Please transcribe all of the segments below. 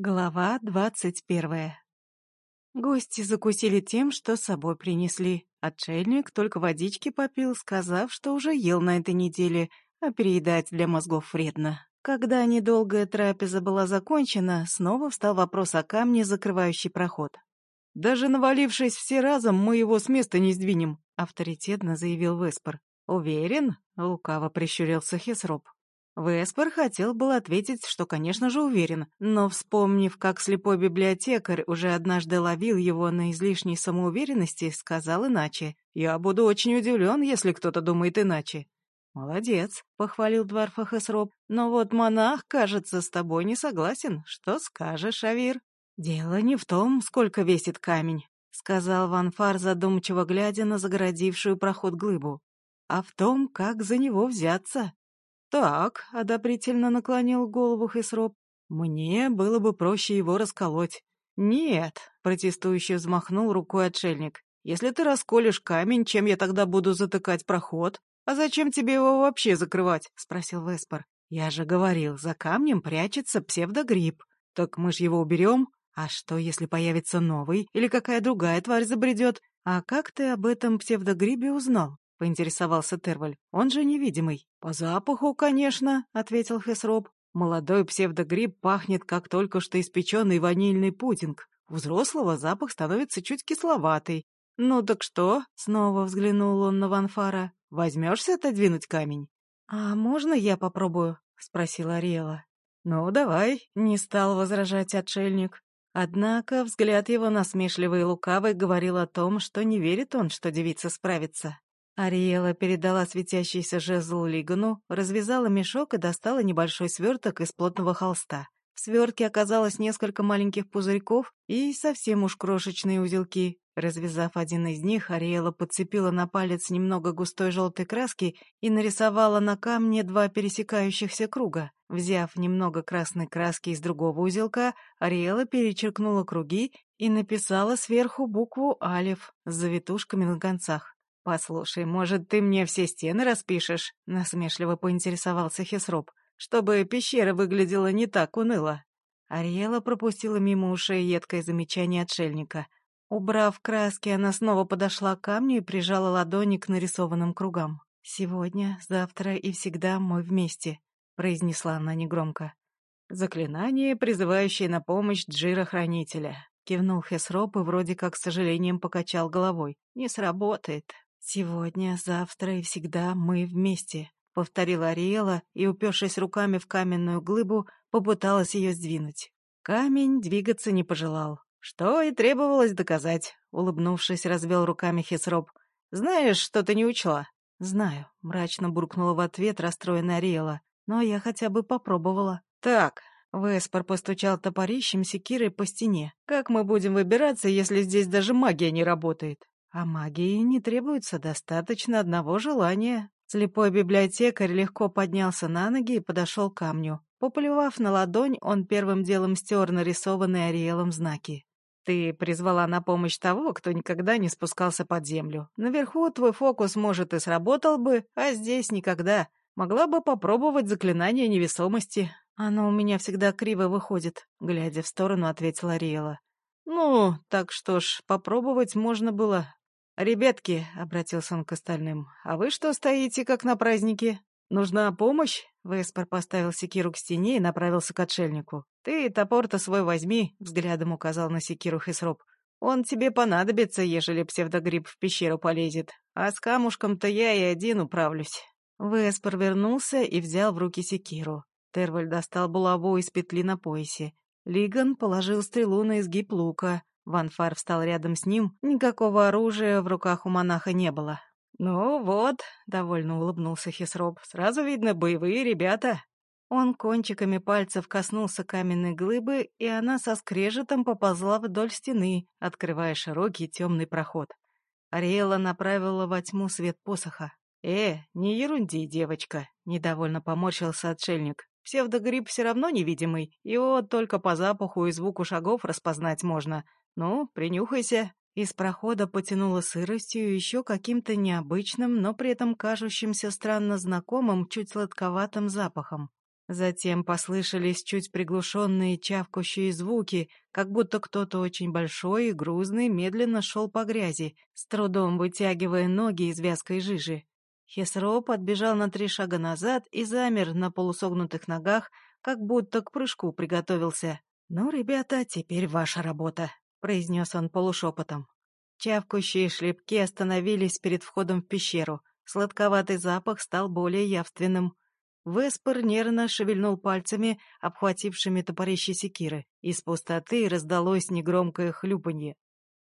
Глава двадцать первая Гости закусили тем, что с собой принесли. Отшельник только водички попил, сказав, что уже ел на этой неделе, а переедать для мозгов вредно. Когда недолгая трапеза была закончена, снова встал вопрос о камне, закрывающий проход. «Даже навалившись все разом, мы его с места не сдвинем», — авторитетно заявил Веспор. «Уверен?» — лукаво прищурился Хесроп. Веспер хотел был ответить, что, конечно же, уверен, но, вспомнив, как слепой библиотекарь уже однажды ловил его на излишней самоуверенности, сказал иначе. «Я буду очень удивлен, если кто-то думает иначе». «Молодец», — похвалил Дварфа Хесроп. «Но вот монах, кажется, с тобой не согласен. Что скажешь, Авир?» «Дело не в том, сколько весит камень», — сказал Ванфар, задумчиво глядя на загородившую проход глыбу, «а в том, как за него взяться». «Так», — одобрительно наклонил голову Хесроп, — «мне было бы проще его расколоть». «Нет», — протестующе взмахнул рукой отшельник, — «если ты расколешь камень, чем я тогда буду затыкать проход? А зачем тебе его вообще закрывать?» — спросил Веспор. «Я же говорил, за камнем прячется псевдогриб. Так мы ж его уберем. А что, если появится новый или какая другая тварь забредет? А как ты об этом псевдогрибе узнал?» — поинтересовался Терваль. «Он же невидимый». «По запаху, конечно», — ответил Хесроп. «Молодой псевдогриб пахнет, как только что испеченный ванильный пудинг. У взрослого запах становится чуть кисловатый. Ну так что?» — снова взглянул он на Ванфара. «Возьмешься отодвинуть камень?» «А можно я попробую?» — спросила Ариэла. «Ну, давай», — не стал возражать отшельник. Однако взгляд его насмешливый и лукавый говорил о том, что не верит он, что девица справится. Ариэла передала светящийся жезл Лигану, развязала мешок и достала небольшой сверток из плотного холста. В свертке оказалось несколько маленьких пузырьков и совсем уж крошечные узелки. Развязав один из них, Ариэла подцепила на палец немного густой желтой краски и нарисовала на камне два пересекающихся круга. Взяв немного красной краски из другого узелка, Ариэла перечеркнула круги и написала сверху букву «Алев» с завитушками на концах. «Послушай, может, ты мне все стены распишешь?» — насмешливо поинтересовался Хесроп, «чтобы пещера выглядела не так уныло». Ариэла пропустила мимо ушей едкое замечание отшельника. Убрав краски, она снова подошла к камню и прижала ладони к нарисованным кругам. «Сегодня, завтра и всегда мы вместе», — произнесла она негромко. «Заклинание, призывающее на помощь Джира-хранителя», — кивнул Хесроп и вроде как с сожалением покачал головой. «Не сработает». «Сегодня, завтра и всегда мы вместе», — повторила Ариэла и, упершись руками в каменную глыбу, попыталась ее сдвинуть. Камень двигаться не пожелал. «Что и требовалось доказать», — улыбнувшись, развел руками Хисроп. «Знаешь, что ты не учла?» «Знаю», — мрачно буркнула в ответ расстроенная Ариэла. «Но я хотя бы попробовала». «Так», — Веспор постучал топорищем секирой по стене. «Как мы будем выбираться, если здесь даже магия не работает?» А магии не требуется достаточно одного желания. Слепой библиотекарь легко поднялся на ноги и подошел к камню. Поплевав на ладонь, он первым делом стер нарисованные Ариэлом знаки. «Ты призвала на помощь того, кто никогда не спускался под землю. Наверху твой фокус, может, и сработал бы, а здесь никогда. Могла бы попробовать заклинание невесомости. Оно у меня всегда криво выходит», — глядя в сторону, ответила Ариэла. «Ну, так что ж, попробовать можно было. «Ребятки», — обратился он к остальным, — «а вы что стоите, как на празднике? Нужна помощь?» Веспор поставил секиру к стене и направился к отшельнику. «Ты топор-то свой возьми», — взглядом указал на секиру Хисроп. «Он тебе понадобится, ежели псевдогриб в пещеру полезет. А с камушком-то я и один управлюсь». Веспор вернулся и взял в руки секиру. Терваль достал булаву из петли на поясе. Лиган положил стрелу на изгиб лука. Ванфар встал рядом с ним, никакого оружия в руках у монаха не было. «Ну вот», — довольно улыбнулся Хисроб, — «сразу видно боевые ребята». Он кончиками пальцев коснулся каменной глыбы, и она со скрежетом поползла вдоль стены, открывая широкий темный проход. Ариэла направила во тьму свет посоха. «Э, не ерунди, девочка», — недовольно поморщился отшельник. «Псевдогриб все равно невидимый, его только по запаху и звуку шагов распознать можно, «Ну, принюхайся». Из прохода потянуло сыростью и еще каким-то необычным, но при этом кажущимся странно знакомым, чуть сладковатым запахом. Затем послышались чуть приглушенные чавкающие звуки, как будто кто-то очень большой и грузный медленно шел по грязи, с трудом вытягивая ноги из вязкой жижи. Хесро подбежал на три шага назад и замер на полусогнутых ногах, как будто к прыжку приготовился. «Ну, ребята, теперь ваша работа», — произнес он полушепотом. Чавкающие шлепки остановились перед входом в пещеру. Сладковатый запах стал более явственным. Веспер нервно шевельнул пальцами, обхватившими топорище секиры. Из пустоты раздалось негромкое хлюпанье.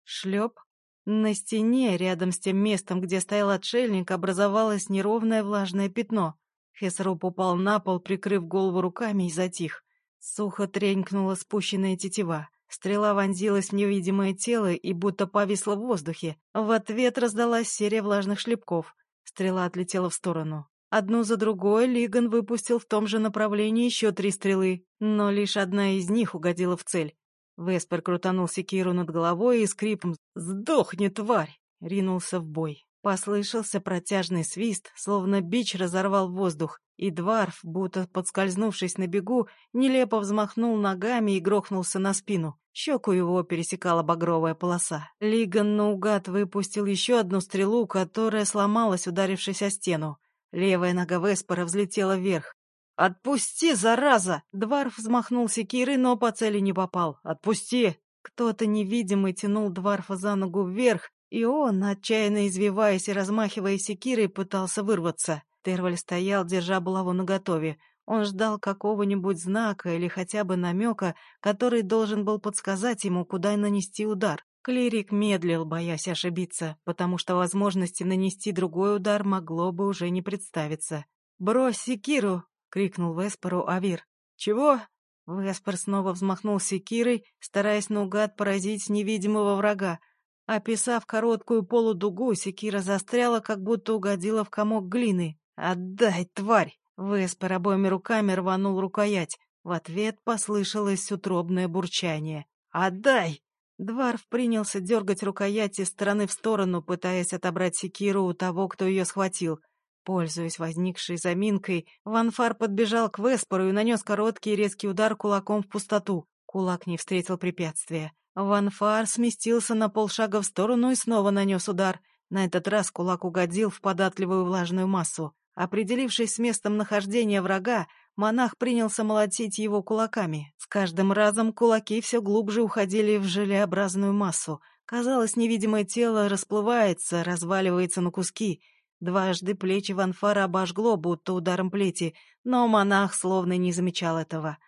Шлеп. На стене, рядом с тем местом, где стоял отшельник, образовалось неровное влажное пятно. Хесроп упал на пол, прикрыв голову руками, и затих. Сухо тренькнула спущенная тетива. Стрела вонзилась в невидимое тело и будто повисла в воздухе. В ответ раздалась серия влажных шлепков. Стрела отлетела в сторону. Одну за другой Лиган выпустил в том же направлении еще три стрелы, но лишь одна из них угодила в цель. Веспер крутанул секиру над головой и скрипом «Сдохни, тварь!» ринулся в бой. Послышался протяжный свист, словно бич разорвал воздух, и Дварф, будто подскользнувшись на бегу, нелепо взмахнул ногами и грохнулся на спину. Щеку его пересекала багровая полоса. Лиган наугад выпустил еще одну стрелу, которая сломалась, ударившись о стену. Левая нога Веспора взлетела вверх. «Отпусти, зараза!» Дварф взмахнул секирой, но по цели не попал. «Отпусти!» Кто-то невидимый тянул Дварфа за ногу вверх, и он, отчаянно извиваясь и размахивая секирой, пытался вырваться. Терваль стоял, держа булаву наготове. Он ждал какого-нибудь знака или хотя бы намека, который должен был подсказать ему, куда нанести удар. Клирик медлил, боясь ошибиться, потому что возможности нанести другой удар могло бы уже не представиться. «Брось секиру!» — крикнул Веспору Авир. «Чего?» Веспор снова взмахнул секирой, стараясь наугад поразить невидимого врага. Описав короткую полудугу, секира застряла, как будто угодила в комок глины. «Отдай, тварь!» Веспор обоими руками рванул рукоять. В ответ послышалось утробное бурчание. «Отдай!» Дварф принялся дергать рукоять из стороны в сторону, пытаясь отобрать секиру у того, кто ее схватил. Пользуясь возникшей заминкой, Ванфар подбежал к Веспору и нанес короткий резкий удар кулаком в пустоту. Кулак не встретил препятствия. Ванфар сместился на полшага в сторону и снова нанес удар. На этот раз кулак угодил в податливую влажную массу. Определившись с местом нахождения врага, монах принялся молотить его кулаками. С каждым разом кулаки все глубже уходили в желеобразную массу. Казалось, невидимое тело расплывается, разваливается на куски. Дважды плечи Ванфара обожгло, будто ударом плети, но монах словно не замечал этого.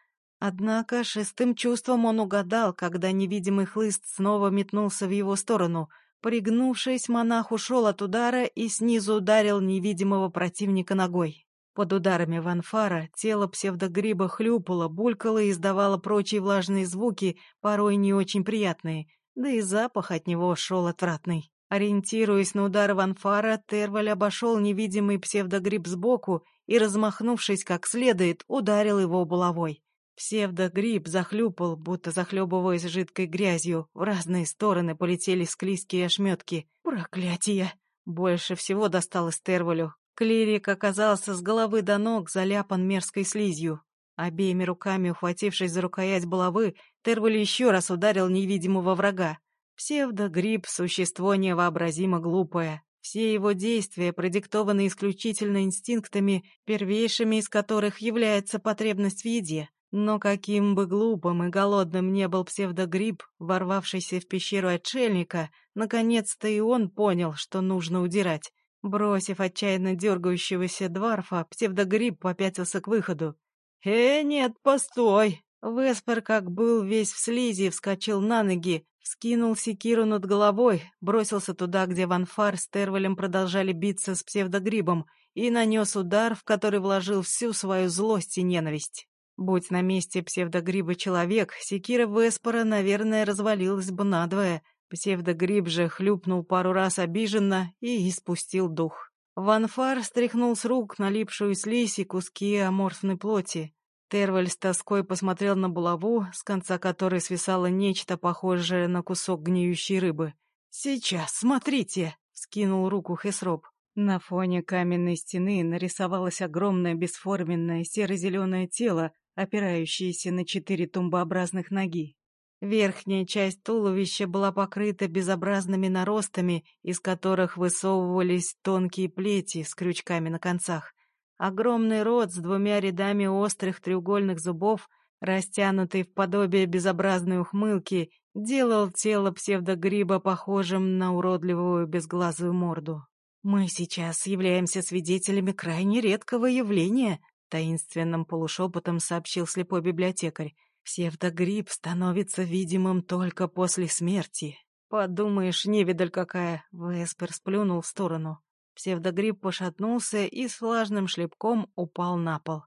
Однако шестым чувством он угадал, когда невидимый хлыст снова метнулся в его сторону — Пригнувшись, монах ушел от удара и снизу ударил невидимого противника ногой. Под ударами ванфара тело псевдогриба хлюпало, булькало и издавало прочие влажные звуки, порой не очень приятные, да и запах от него шел отвратный. Ориентируясь на удар ванфара, Терваль обошел невидимый псевдогриб сбоку и, размахнувшись как следует, ударил его булавой. Псевдогриб захлюпал, будто захлебываясь жидкой грязью. В разные стороны полетели склизкие ошметки. Проклятие! Больше всего досталось Тервалю. Клирик оказался с головы до ног заляпан мерзкой слизью. Обеими руками ухватившись за рукоять булавы, Терваль еще раз ударил невидимого врага. Псевдогриб — существо невообразимо глупое. Все его действия продиктованы исключительно инстинктами, первейшими из которых является потребность в еде. Но каким бы глупым и голодным не был псевдогриб, ворвавшийся в пещеру отшельника, наконец-то и он понял, что нужно удирать. Бросив отчаянно дергающегося дворфа, псевдогриб попятился к выходу. «Э, нет, постой!» Веспер, как был весь в слизи, вскочил на ноги, вскинул секиру над головой, бросился туда, где Ванфар с Тервелем продолжали биться с псевдогрибом, и нанес удар, в который вложил всю свою злость и ненависть. Будь на месте псевдогриба человек, секира Веспора, наверное, развалилась бы надвое. Псевдогриб же хлюпнул пару раз обиженно и испустил дух. Ванфар стряхнул с рук налипшую слизь и куски аморфной плоти. Терваль с тоской посмотрел на булаву, с конца которой свисало нечто похожее на кусок гниющей рыбы. «Сейчас, смотрите!» — скинул руку Хесроп. На фоне каменной стены нарисовалось огромное бесформенное серо-зеленое тело, опирающееся на четыре тумбообразных ноги. Верхняя часть туловища была покрыта безобразными наростами, из которых высовывались тонкие плети с крючками на концах. Огромный рот с двумя рядами острых треугольных зубов, растянутый в подобие безобразной ухмылки, делал тело псевдогриба похожим на уродливую безглазую морду. «Мы сейчас являемся свидетелями крайне редкого явления», — таинственным полушепотом сообщил слепой библиотекарь. «Псевдогриб становится видимым только после смерти». «Подумаешь, невидаль какая!» — Веспер сплюнул в сторону. Псевдогриб пошатнулся и с влажным шлепком упал на пол.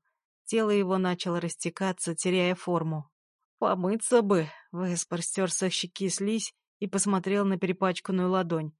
Тело его начало растекаться, теряя форму. «Помыться бы!» — Веспер стер со щеки слизь и посмотрел на перепачканную ладонь.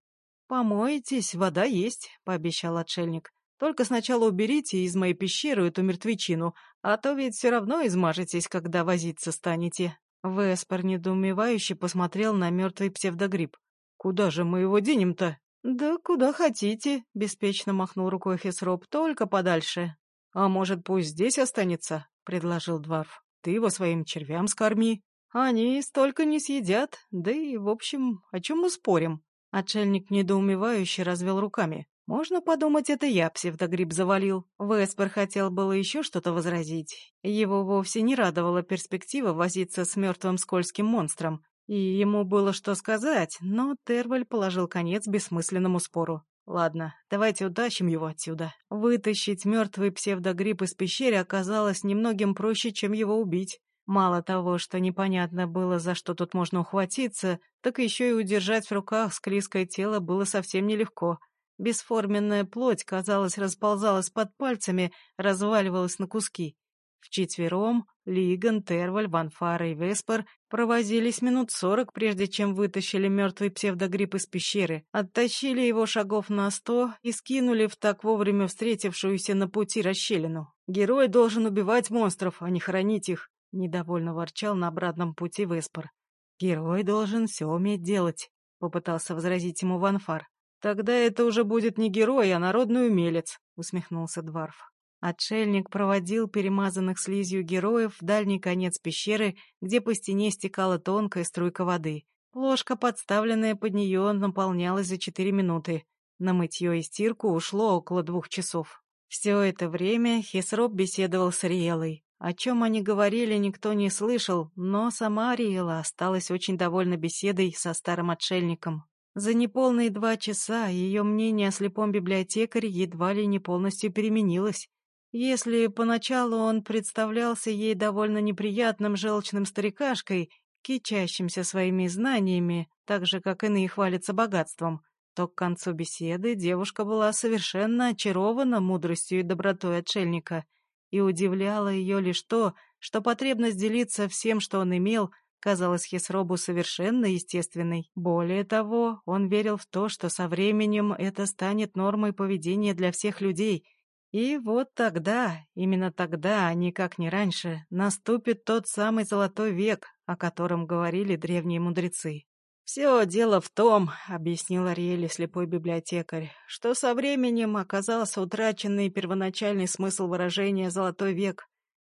«Помоетесь, вода есть», — пообещал отшельник. «Только сначала уберите из моей пещеры эту мертвечину, а то ведь все равно измажетесь, когда возиться станете». Веспер недоумевающе посмотрел на мертвый псевдогриб. «Куда же мы его денем-то?» «Да куда хотите», — беспечно махнул рукой Хесроп, — «только подальше». «А может, пусть здесь останется?» — предложил Дварф. «Ты его своим червям скорми. Они столько не съедят, да и, в общем, о чем мы спорим?» Отшельник недоумевающе развел руками. «Можно подумать, это я псевдогриб завалил». Веспер хотел было еще что-то возразить. Его вовсе не радовала перспектива возиться с мертвым скользким монстром. И ему было что сказать, но Терваль положил конец бессмысленному спору. «Ладно, давайте утащим его отсюда». Вытащить мертвый псевдогриб из пещеры оказалось немногим проще, чем его убить. Мало того, что непонятно было, за что тут можно ухватиться, так еще и удержать в руках склизкое тело было совсем нелегко. Бесформенная плоть, казалось, расползалась под пальцами, разваливалась на куски. Вчетвером Лиган, Терваль, Ванфар и Веспер провозились минут сорок, прежде чем вытащили мертвый псевдогриб из пещеры, оттащили его шагов на сто и скинули в так вовремя встретившуюся на пути расщелину. Герой должен убивать монстров, а не хоронить их. Недовольно ворчал на обратном пути Веспор. «Герой должен все уметь делать», — попытался возразить ему Ванфар. «Тогда это уже будет не герой, а народный умелец», — усмехнулся Дварф. Отшельник проводил перемазанных слизью героев в дальний конец пещеры, где по стене стекала тонкая струйка воды. Ложка, подставленная под нее, наполнялась за четыре минуты. На мытье и стирку ушло около двух часов. Все это время Хесроп беседовал с Риелой. О чем они говорили, никто не слышал, но сама Ариэла осталась очень довольна беседой со старым отшельником. За неполные два часа ее мнение о слепом библиотекаре едва ли не полностью переменилось. Если поначалу он представлялся ей довольно неприятным желчным старикашкой, кичащимся своими знаниями, так же, как иные хвалятся богатством, то к концу беседы девушка была совершенно очарована мудростью и добротой отшельника — и удивляло ее лишь то, что потребность делиться всем, что он имел, казалась Хесробу совершенно естественной. Более того, он верил в то, что со временем это станет нормой поведения для всех людей. И вот тогда, именно тогда, а никак не раньше, наступит тот самый золотой век, о котором говорили древние мудрецы. «Все дело в том», — объяснил Ариэле слепой библиотекарь, «что со временем оказался утраченный первоначальный смысл выражения «золотой век».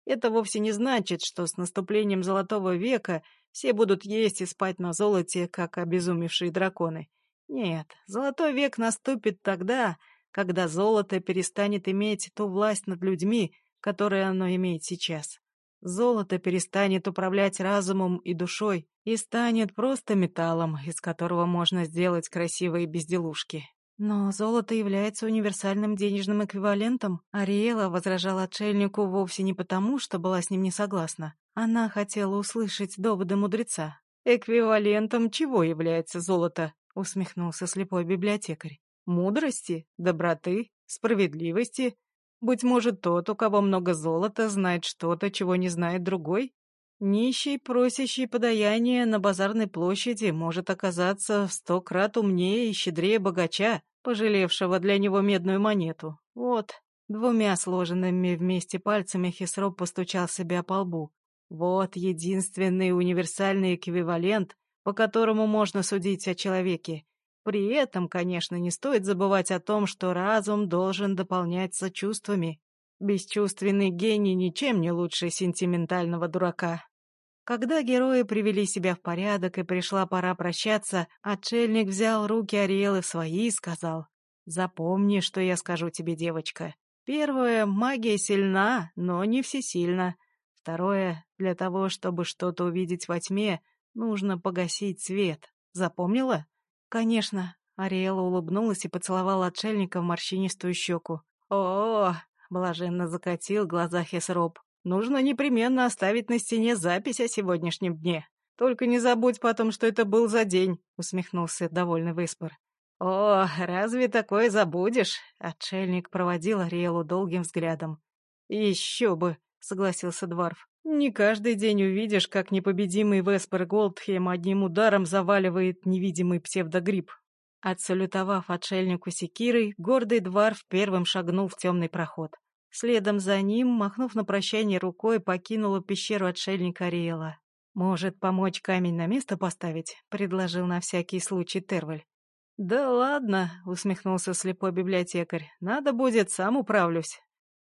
Это вовсе не значит, что с наступлением золотого века все будут есть и спать на золоте, как обезумевшие драконы. Нет, золотой век наступит тогда, когда золото перестанет иметь ту власть над людьми, которую оно имеет сейчас. Золото перестанет управлять разумом и душой и станет просто металлом, из которого можно сделать красивые безделушки. Но золото является универсальным денежным эквивалентом. Ариэла возражала отшельнику вовсе не потому, что была с ним не согласна. Она хотела услышать доводы мудреца. «Эквивалентом чего является золото?» — усмехнулся слепой библиотекарь. «Мудрости, доброты, справедливости, быть может, тот, у кого много золота, знает что-то, чего не знает другой? Нищий, просящий подаяние на базарной площади, может оказаться в сто крат умнее и щедрее богача, пожалевшего для него медную монету. Вот, двумя сложенными вместе пальцами Хисроп постучал себя по лбу. Вот единственный универсальный эквивалент, по которому можно судить о человеке. При этом, конечно, не стоит забывать о том, что разум должен дополняться чувствами. Бесчувственный гений ничем не лучше сентиментального дурака. Когда герои привели себя в порядок и пришла пора прощаться, отшельник взял руки Ариэлы в свои и сказал, «Запомни, что я скажу тебе, девочка. Первое, магия сильна, но не всесильна. Второе, для того, чтобы что-то увидеть во тьме, нужно погасить свет. Запомнила?» «Конечно». Ариэла улыбнулась и поцеловала отшельника в морщинистую щеку. «О, Блаженно закатил глаза Хесроп. «Нужно непременно оставить на стене запись о сегодняшнем дне. Только не забудь потом, что это был за день», — усмехнулся довольный Выспор. «О, разве такое забудешь?» — отшельник проводил Ариэлу долгим взглядом. «Еще бы», — согласился Дварф. «Не каждый день увидишь, как непобедимый Веспер Голдхем одним ударом заваливает невидимый псевдогриб. Отсалютовав отшельнику секирой, гордый дворф первым шагнул в темный проход. Следом за ним, махнув на прощание рукой, покинула пещеру отшельника Ариэла. «Может, помочь камень на место поставить?» — предложил на всякий случай Терваль. «Да ладно», — усмехнулся слепой библиотекарь, — «надо будет, сам управлюсь.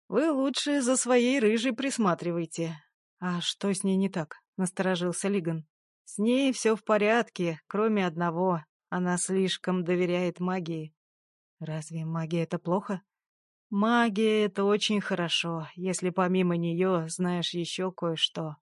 Вы лучше за своей рыжей присматривайте». «А что с ней не так?» — насторожился Лиган. «С ней все в порядке, кроме одного. Она слишком доверяет магии. Разве магия это плохо? Магия — это очень хорошо, если помимо нее знаешь еще кое-что.